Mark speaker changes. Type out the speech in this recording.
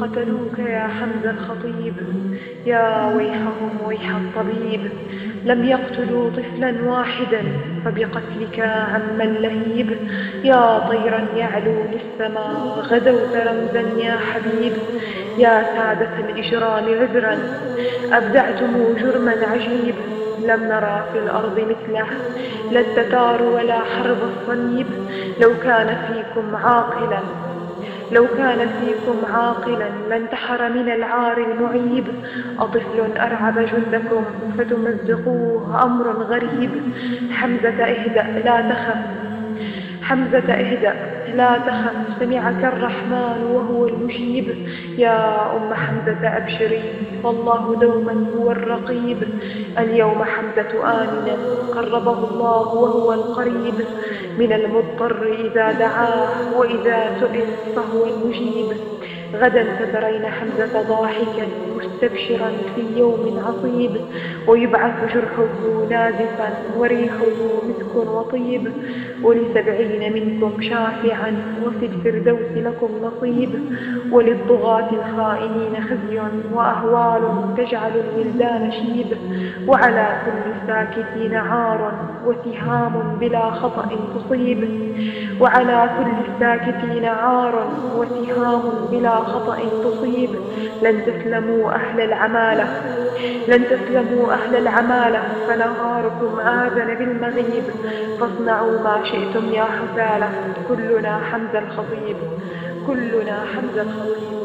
Speaker 1: قتلوك يا حمزة الخطيب. يا ويحهم ويح الطبيب. لم يقتلوا طفلا واحدا فبقتلك عم اللهيب يا طيرا يعلو للسماء غدوت رمزا يا حبيب. يا سادة الإجرام عذرا أبدعتم جرما عجيب. لم نرى في الأرض مثله لا التتار ولا حرب الصليب. لو كان فيكم عاقلا لو كان فيكم عاقلا لانتحر من العار المعيب أطفل أرعب جندكم فتمزقوه أمر غريب. حمزة إهدأ لا تخف. حمزة إهدأ. لا تخف سمعك الرحمن وهو المجيب. يا أم حمزة أبشري فالله دوما هو الرقيب. اليوم حمزة آمنا قربه الله وهو القريب. من المضطر إذا دعاه وإذا سئل فهو المجيب. غدا سترين حمزة ضاحكا. مستبشرا في يوم عصيب ويبعث جرحه نازفا وريحه مسك وطيب. ولسبعين منكم شافعا وفي الفردوس لكم نصيب. وللطغاة الخائنين خزي وأهوال تجعل الولدان شيب. وعلى كل الساكتين عار وسهام بلا خطأ تصيب. وعلى كل الساكتين عار وسهام بلا خطأ تصيب. لن تسلموا أهل العمالة. لن تسلموا أهل العمالة. فنهاركم آذن بالمغيب. فاصنعوا ما شئتم يا حثالة كلنا حمزة الخطيب. كلنا حمزة الخطيب.